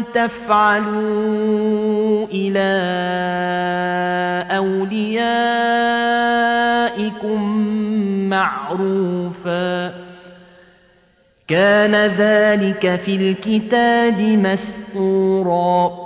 تفعلوا إلى أوليائكم معروفا. كان ذلك في الكتاب مسطورا.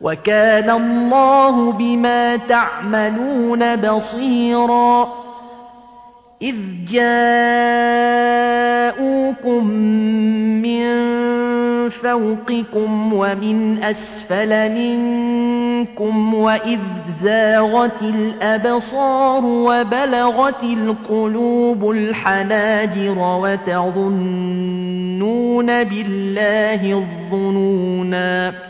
وكان الله بما تعملون بصيرا. إذ جاءوكم من فوقكم ومن أسفل منكم وإذ زاغت الأبصار وبلغت القلوب الحناجر وتظنون بالله الظنونا.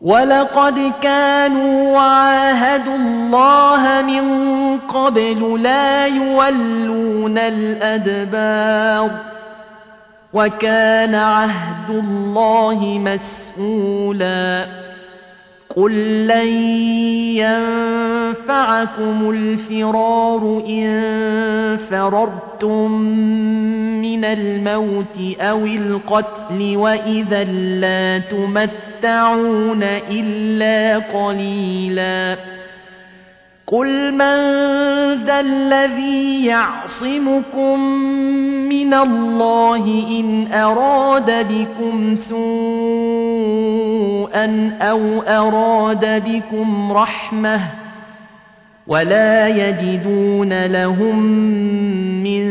ولقد كانوا وعاهدوا الله من قبل لا يولون الأدبار وكان عهد الله مسؤولا قل لن ينفعكم الفرار إن فررتم من الموت أو القتل وإذا لا تمتعون إلا قليلا. قل من ذا الذي يعصمكم من الله إن أراد بكم سوءا أو أراد بكم رحمة ولا يجدون لهم من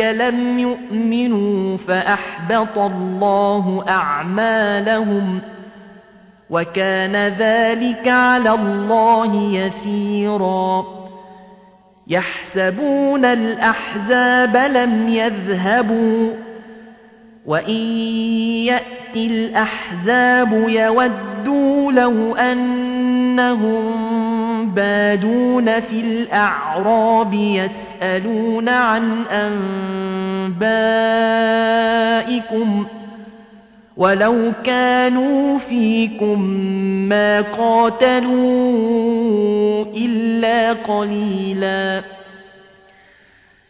لم يؤمنوا فأحبط الله أعمالهم وكان ذلك على الله يسيرا يحسبون الأحزاب لم يذهبوا وإن يأتي الأحزاب يودوا لو أنهم بادون في الأعراب يسألون عن أنبائكم ولو كانوا فيكم ما قاتلوا إلا قليلاً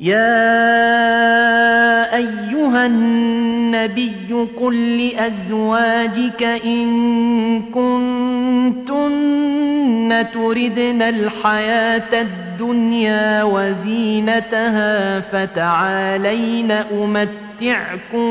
يا أيها النبي قل لأزواجك إن كنتن تردن الحياة الدنيا وزينتها فتعالين أمتعكن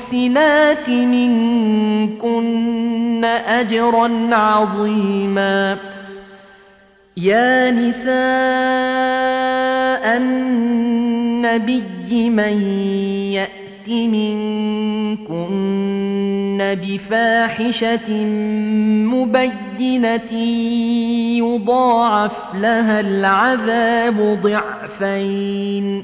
للمحسنات منكن أجرا عظيما. يا نساء النبي من يأتي منكن بفاحشة مبينة يضاعف لها العذاب ضعفين.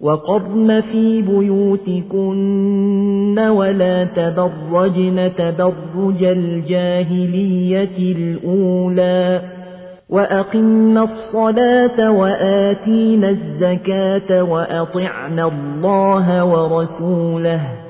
وقرن في بيوتكن ولا تبرجن تبرج الجاهلية الأولى وأقمنا الصلاة وآتينا الزكاة وأطعنا الله ورسوله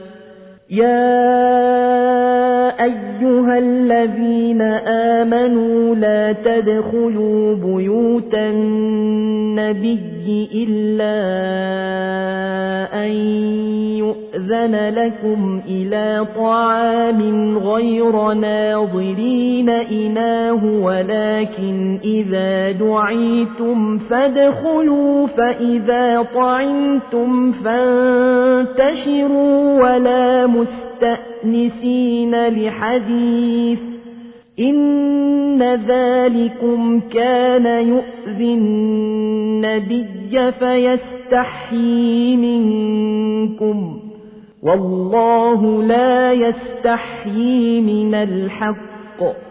يا أيها الذين آمنوا لا تدخلوا بيوت النبي إلا أن يؤذن لكم إلى طعام غير ناظرين إناه ولكن إذا دعيتم فادخلوا فإذا طعمتم فانتشروا ولا مستأنسين لحديث إن ذلكم كان يؤذي النبي فيستحيي منكم والله لا يستحيي من الحق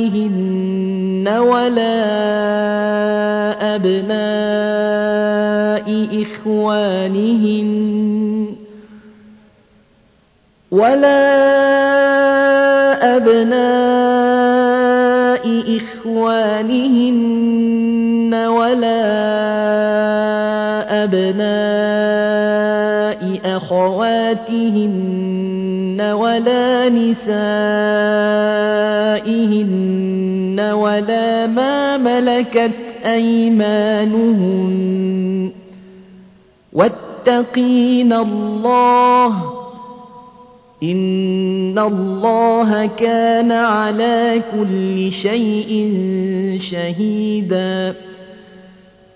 إخوانهن ولا أبناء إخوانهن ولا أبناء إخوانهن ولا أبناء أخواتهن ولا نسائهن ملكت أيمانهن واتقين الله إن الله كان على كل شيء شهيدا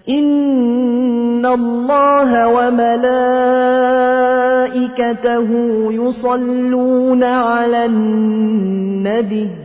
إن الله وملائكته يصلون على النبي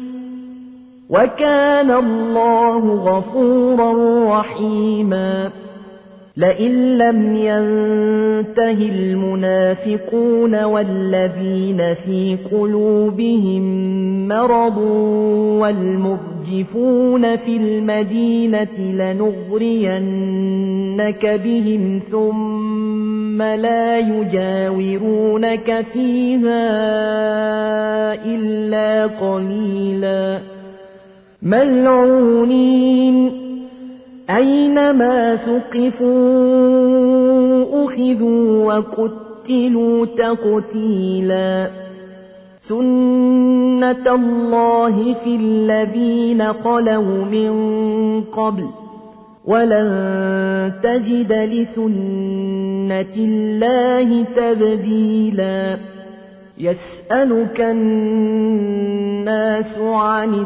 وكان الله غفورا رحيما. لئن لم ينته المنافقون والذين في قلوبهم مرض والمرجفون في المدينة لنغرينك بهم ثم لا يجاورونك فيها إلا قليلا. ملعونين. أينما ثقفوا أخذوا وقتلوا تقتيلا. سنة الله في الذين خلوا من قبل. ولن تجد لسنة الله تبديلا. يسألك الناس عن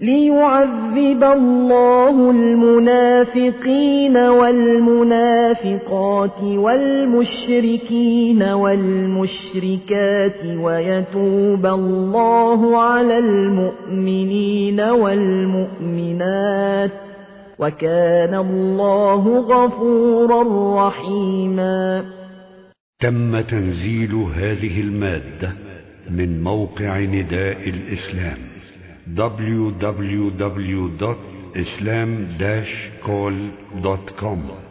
ليعذب الله المنافقين والمنافقات والمشركين والمشركات ويتوب الله على المؤمنين والمؤمنات وكان الله غفورا رحيما تم تنزيل هذه المادة من موقع نداء الإسلام. www.islam-call.com